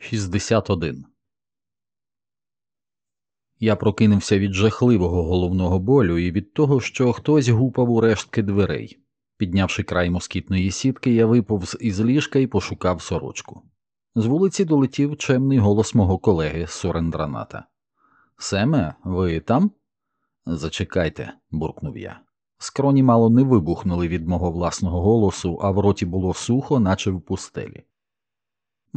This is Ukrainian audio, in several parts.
61 Я прокинувся від жахливого головного болю і від того, що хтось гупав у рештки дверей. Піднявши край москітної сітки, я виповз із ліжка і пошукав сорочку. З вулиці долетів чемний голос мого колеги Сорендраната. Семе, ви там? Зачекайте, буркнув я. Скроні мало не вибухнули від мого власного голосу, а в роті було сухо, наче в пустелі.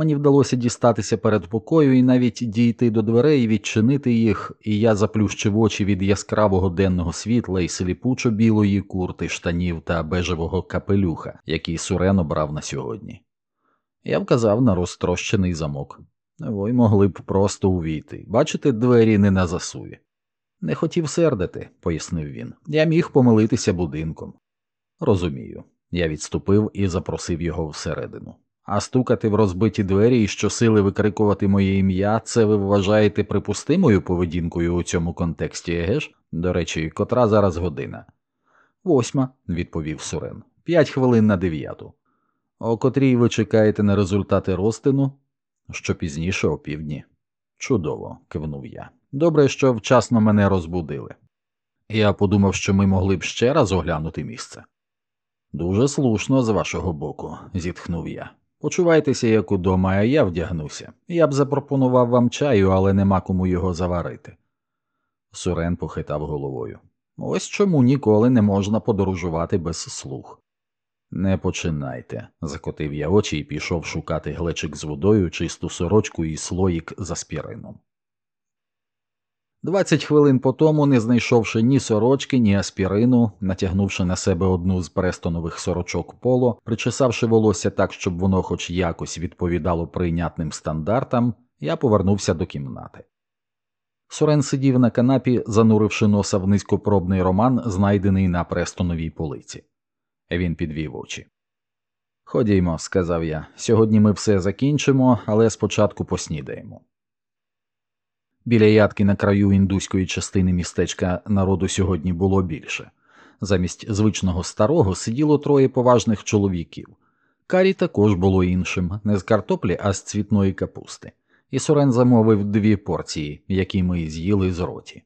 Мені вдалося дістатися перед покою і навіть дійти до дверей, відчинити їх, і я заплющив очі від яскравого денного світла і сліпучо білої курти, штанів та бежевого капелюха, який Сурен обрав на сьогодні. Я вказав на розтрощений замок. Ви могли б просто увійти. Бачите, двері не на засуві. Не хотів сердити, пояснив він. Я міг помилитися будинком. Розумію. Я відступив і запросив його всередину. А стукати в розбиті двері і щосили викрикувати моє ім'я, це ви вважаєте припустимою поведінкою у цьому контексті, еге ж? До речі, котра зараз година? Восьма, відповів Сурен. П'ять хвилин на дев'яту. О котрій ви чекаєте на результати розтину? Що пізніше о півдні. Чудово, кивнув я. Добре, що вчасно мене розбудили. Я подумав, що ми могли б ще раз оглянути місце. Дуже слушно з вашого боку, зітхнув я. Почувайтеся, як удома, а я вдягнуся. Я б запропонував вам чаю, але нема кому його заварити. Сурен похитав головою. Ось чому ніколи не можна подорожувати без слух. Не починайте, закотив я очі і пішов шукати глечик з водою, чисту сорочку і слоїк з аспірином. Двадцять хвилин по тому, не знайшовши ні сорочки, ні аспірину, натягнувши на себе одну з престонових сорочок поло, причесавши волосся так, щоб воно хоч якось відповідало прийнятним стандартам, я повернувся до кімнати. Сорен сидів на канапі, зануривши носа в низькопробний роман, знайдений на престоновій полиці. Він підвів очі. Ходімо, сказав я. Сьогодні ми все закінчимо, але спочатку поснідаємо. Біля ядки на краю індуської частини містечка народу сьогодні було більше. Замість звичного старого сиділо троє поважних чоловіків. Карі також було іншим, не з картоплі, а з цвітної капусти, і Сорен замовив дві порції, які ми з'їли з роті.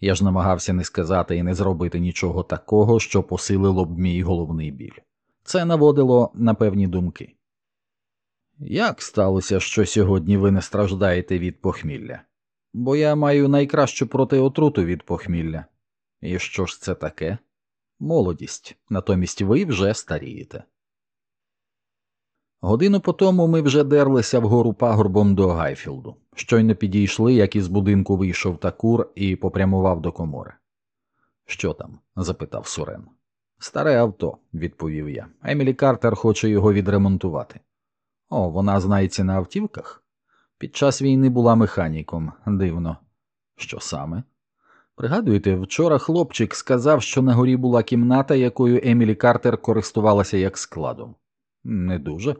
Я ж намагався не сказати і не зробити нічого такого, що посилило б мій головний біль. Це наводило на певні думки. Як сталося, що сьогодні ви не страждаєте від похмілля? Бо я маю найкращу протиотруту від похмілля. І що ж це таке? Молодість, натомість ви вже старієте. Годину по тому ми вже дерлися вгору пагорбом до Гайфілду. Щойно підійшли, як із будинку вийшов такур і попрямував до комори. Що там? запитав Сурен. Старе авто, відповів я. Емілі Картер хоче його відремонтувати. О, вона знається на автівках? Під час війни була механіком, дивно. Що саме? Пригадуєте, вчора хлопчик сказав, що на горі була кімната, якою Емілі Картер користувалася як складом. Не дуже.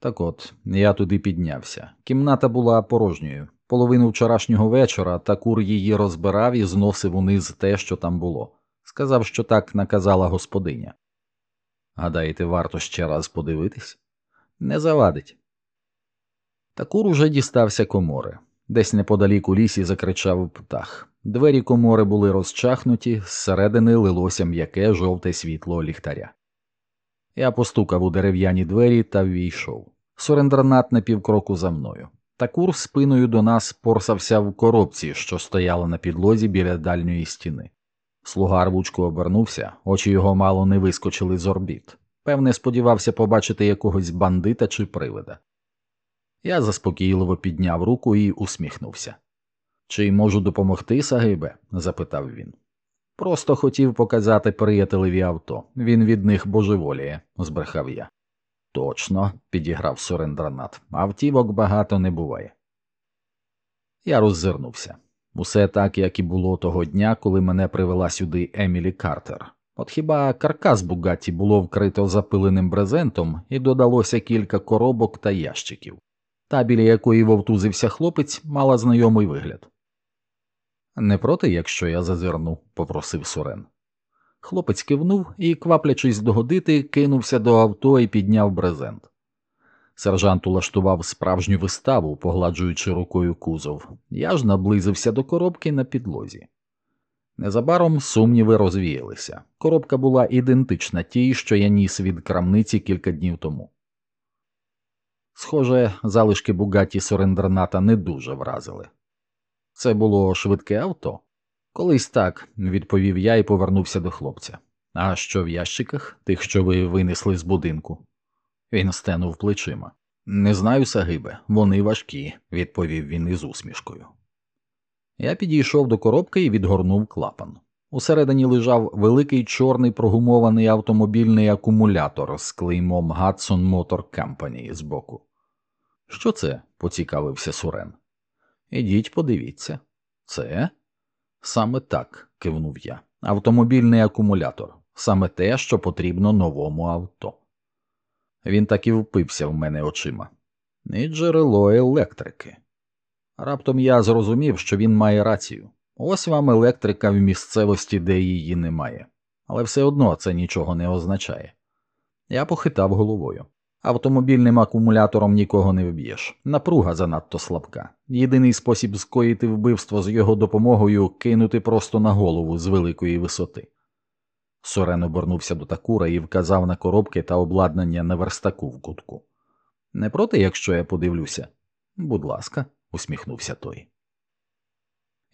Так от, я туди піднявся. Кімната була порожньою. Половину вчорашнього вечора Такур її розбирав і зносив униз те, що там було. Сказав, що так наказала господиня. Гадаєте, варто ще раз подивитись? Не завадить. Такур уже дістався комори. Десь неподалік у лісі закричав птах. Двері комори були розчахнуті, зсередини лилося м'яке жовте світло ліхтаря. Я постукав у дерев'яні двері та ввійшов. Сурендранат на півкроку за мною. Такур спиною до нас порсався в коробці, що стояла на підлозі біля дальньої стіни. Слуга рвучко обернувся, очі його мало не вискочили з орбіт. Певне, сподівався побачити якогось бандита чи привида. Я заспокійливо підняв руку і усміхнувся. Чи можу допомогти, Сагибе? запитав він. Просто хотів показати приятелеві авто. Він від них божеволіє, збрехав я. Точно, підіграв Сурендранат, автівок багато не буває. Я роззирнувся. Усе так, як і було того дня, коли мене привела сюди Емілі Картер. От хіба каркас Бугаті було вкрито запиленим брезентом і додалося кілька коробок та ящиків. Та, біля якої вовтузився хлопець, мала знайомий вигляд. Не проти, якщо я зазирну, попросив Сурен. Хлопець кивнув і, кваплячись догодити, кинувся до авто і підняв брезент. Сержант улаштував справжню виставу, погладжуючи рукою кузов. Я ж наблизився до коробки на підлозі. Незабаром сумніви розвіялися. Коробка була ідентична тій, що я ніс від крамниці кілька днів тому. Схоже, залишки Бугаті Сорендерната не дуже вразили. Це було швидке авто? Колись так, відповів я і повернувся до хлопця. А що в ящиках, тих, що ви винесли з будинку? Він стенув плечима. Не знаю, Сагибе, вони важкі, відповів він із усмішкою. Я підійшов до коробки і відгорнув клапан. Усередині лежав великий чорний прогумований автомобільний акумулятор з клеймом Hudson Motor Company збоку. Що це? поцікавився Сурен. Ідіть, подивіться. Це? Саме так, кивнув я. Автомобільний акумулятор, саме те, що потрібно новому авто. Він так і впився в мене очима. І джерело електрики. Раптом я зрозумів, що він має рацію. Ось вам електрика в місцевості, де її немає, але все одно це нічого не означає. Я похитав головою. Автомобільним акумулятором нікого не вб'єш. Напруга занадто слабка. Єдиний спосіб скоїти вбивство з його допомогою кинути просто на голову з великої висоти. Сорен обернувся до такура і вказав на коробки та обладнання на верстаку в кутку. Не проти, якщо я подивлюся? Будь ласка, усміхнувся той.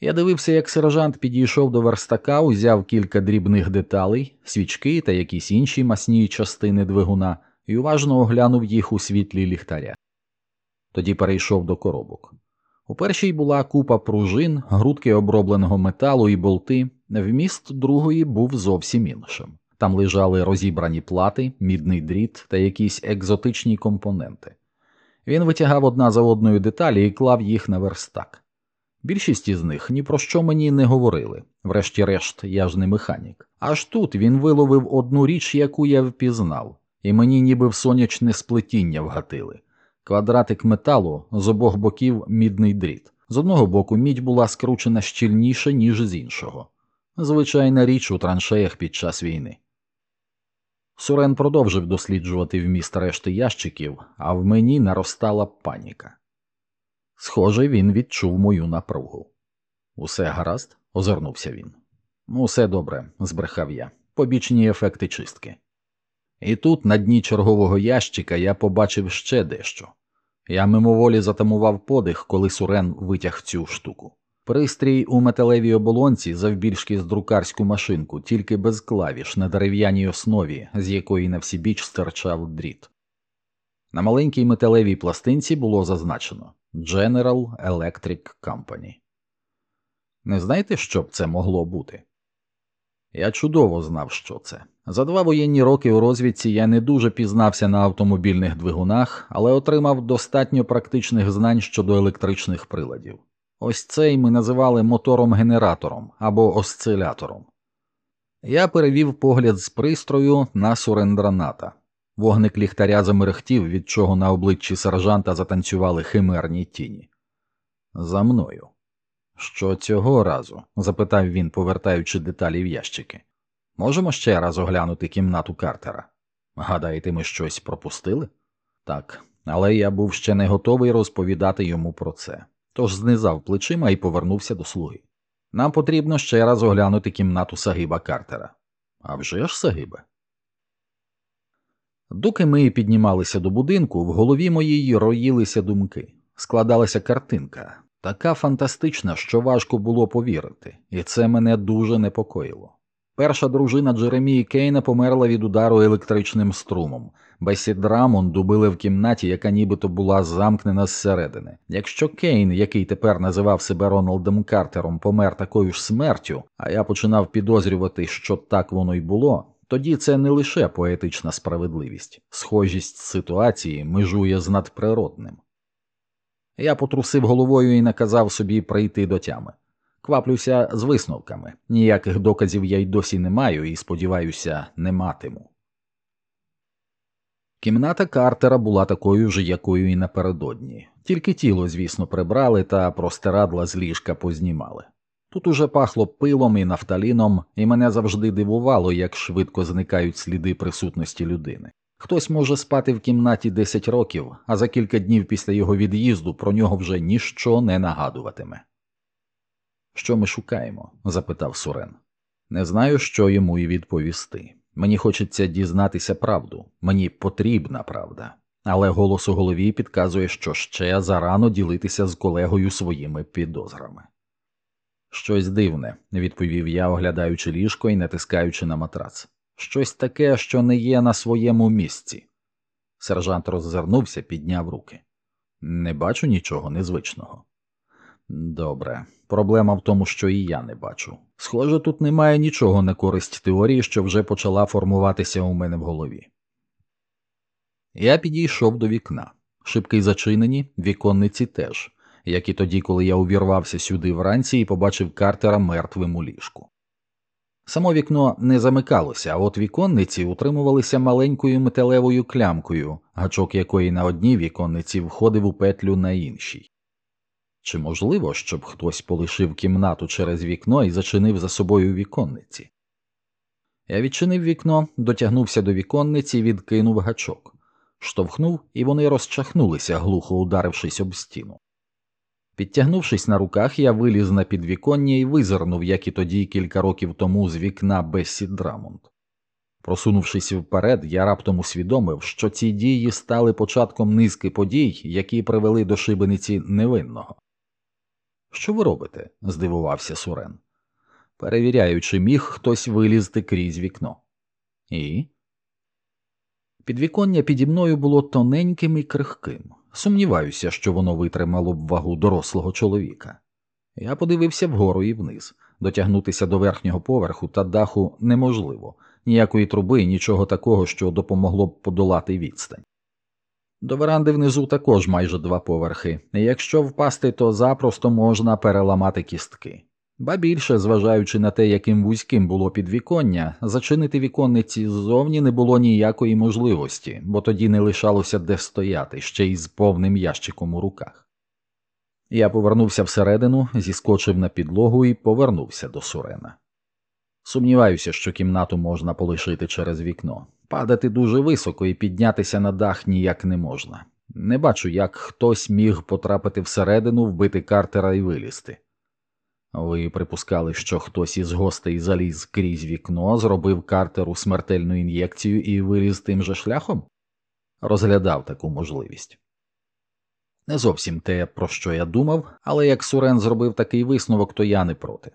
Я дивився, як сержант підійшов до верстака, узяв кілька дрібних деталей, свічки та якісь інші масні частини двигуна і уважно оглянув їх у світлі ліхтаря. Тоді перейшов до коробок. У першій була купа пружин, грудки обробленого металу і болти, вміст другої був зовсім іншим. Там лежали розібрані плати, мідний дріт та якісь екзотичні компоненти. Він витягав одна за одною деталі і клав їх на верстак. Більшість із них ні про що мені не говорили, врешті-решт, я ж не механік. Аж тут він виловив одну річ, яку я впізнав, і мені ніби в сонячне сплетіння вгатили. Квадратик металу з обох боків мідний дріт. З одного боку мідь була скручена щільніше, ніж з іншого. Звичайна річ у траншеях під час війни. Сурен продовжив досліджувати вміст решти ящиків, а в мені наростала паніка. Схоже, він відчув мою напругу. Усе гаразд? озирнувся він. Усе добре, збрехав я. Побічні ефекти чистки. І тут, на дні чергового ящика, я побачив ще дещо. Я мимоволі затамував подих, коли Сурен витяг цю штуку. Пристрій у металевій оболонці завбільшки з друкарську машинку, тільки без клавіш на дерев'яній основі, з якої на всі біч стирчав дріт. На маленькій металевій пластинці було зазначено General Electric Company. Не знаєте, що б це могло бути? Я чудово знав, що це. За два воєнні роки у розвідці я не дуже пізнався на автомобільних двигунах, але отримав достатньо практичних знань щодо електричних приладів. Ось цей ми називали мотором-генератором або осцилятором. Я перевів погляд з пристрою на сурендраната. Вогник ліхтаря замерехтів, від чого на обличчі сержанта затанцювали химерні тіні. За мною. Що цього разу? запитав він, повертаючи деталі в ящики. Можемо ще раз оглянути кімнату Картера. Гадаєте, ми щось пропустили? Так, але я був ще не готовий розповідати йому про це, тож знизав плечима і повернувся до слуги. Нам потрібно ще раз оглянути кімнату Сагиба Картера. Авжеж, сагибе. Доки ми піднімалися до будинку, в голові моїй роїлися думки. Складалася картинка, така фантастична, що важко було повірити, і це мене дуже непокоїло. Перша дружина Джеремії Кейна померла від удару електричним струмом. Бессі Драмонд убили в кімнаті, яка нібито була замкнена зсередини. Якщо Кейн, який тепер називав себе Роналдом Картером, помер такою ж смертю, а я починав підозрювати, що так воно й було, тоді це не лише поетична справедливість, схожість ситуації межує з надприродним. Я потрусив головою і наказав собі прийти до тями. Кваплюся з висновками. Ніяких доказів я й досі не маю і, сподіваюся, не матиму. Кімната Картера була такою ж, якою і напередодні, тільки тіло, звісно, прибрали та простирадла з ліжка познімали. Тут уже пахло пилом і нафталіном, і мене завжди дивувало, як швидко зникають сліди присутності людини. Хтось може спати в кімнаті 10 років, а за кілька днів після його від'їзду про нього вже ніщо не нагадуватиме. Що ми шукаємо? запитав Сурен. Не знаю, що йому і відповісти. Мені хочеться дізнатися правду, мені потрібна правда, але голос у голові підказує, що ще зарано ділитися з колегою своїми підозрами. Щось дивне, відповів я, оглядаючи ліжко і натискаючи на матрац. Щось таке, що не є на своєму місці. Сержант роззирнувся, підняв руки. Не бачу нічого незвичного. Добре, проблема в тому, що і я не бачу. Схоже, тут немає нічого на користь теорії, що вже почала формуватися у мене в голові. Я підійшов до вікна. Шибки зачинені, віконниці теж, як і тоді, коли я увірвався сюди вранці і побачив Картера мертвим у ліжку. Само вікно не замикалося, а от віконниці утримувалися маленькою металевою клямкою, гачок якої на одній віконниці входив у петлю на іншій. Чи можливо, щоб хтось полишив кімнату через вікно і зачинив за собою віконниці? Я відчинив вікно, дотягнувся до віконниці відкинув гачок, штовхнув, і вони розчахнулися, глухо ударившись об стіну. Підтягнувшись на руках, я виліз на підвіконня і визирнув, як і тоді кілька років тому з вікна Бессі Драмонд. Просунувшись вперед, я раптом усвідомив, що ці дії стали початком низки подій, які привели до шибениці невинного. Що ви робите? здивувався Сурен. Перевіряю, чи міг хтось вилізти крізь вікно. І. Підвіконня піді мною було тоненьким і крихким. Сумніваюся, що воно витримало б вагу дорослого чоловіка. Я подивився вгору і вниз. Дотягнутися до верхнього поверху та даху неможливо, ніякої труби, нічого такого, що допомогло б подолати відстань. До веранди внизу також майже два поверхи, якщо впасти, то запросто можна переламати кістки. Ба більше, зважаючи на те, яким вузьким було підвіконня, зачинити віконниці ззовні не було ніякої можливості, бо тоді не лишалося де стояти ще й з повним ящиком у руках. Я повернувся всередину, зіскочив на підлогу і повернувся до Сурена. Сумніваюся, що кімнату можна полишити через вікно. Падати дуже високо і піднятися на дах ніяк не можна. Не бачу, як хтось міг потрапити всередину, вбити Картера і вилізти. Ви припускали, що хтось із гостей заліз крізь вікно, зробив Картеру смертельну ін'єкцію і виліз тим же шляхом? Розглядав таку можливість. Не зовсім те, про що я думав, але як Сурен зробив такий висновок, то я не проти.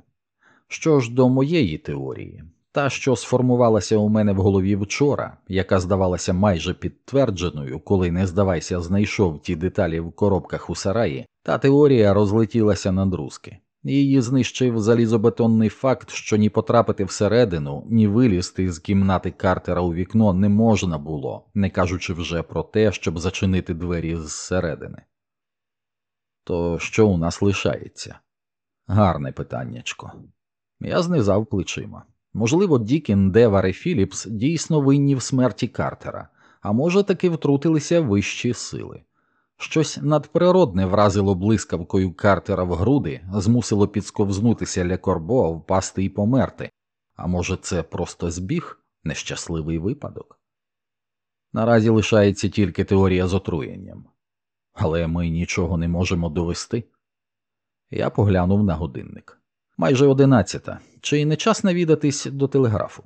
Що ж до моєї теорії, та, що сформувалася у мене в голові вчора, яка здавалася майже підтвердженою, коли не здавайся, знайшов ті деталі в коробках у сараї, та теорія розлетілася на друзки. Її знищив залізобетонний факт, що ні потрапити всередину, ні вилізти з кімнати Картера у вікно не можна було, не кажучи вже про те, щоб зачинити двері зсередини. То що у нас лишається? Гарне питаннячко. Я знизав плечима. Можливо, Дікін, Девар і Філіпс дійсно винні в смерті Картера, а може таки втрутилися вищі сили. Щось надприродне вразило блискавкою Картера в груди, змусило підсковзнутися Ля Корбо, впасти і померти, а може, це просто збіг, нещасливий випадок. Наразі лишається тільки теорія з отруєнням, але ми нічого не можемо довести. Я поглянув на годинник. Майже одинадцята, чи не час навідатись до телеграфу?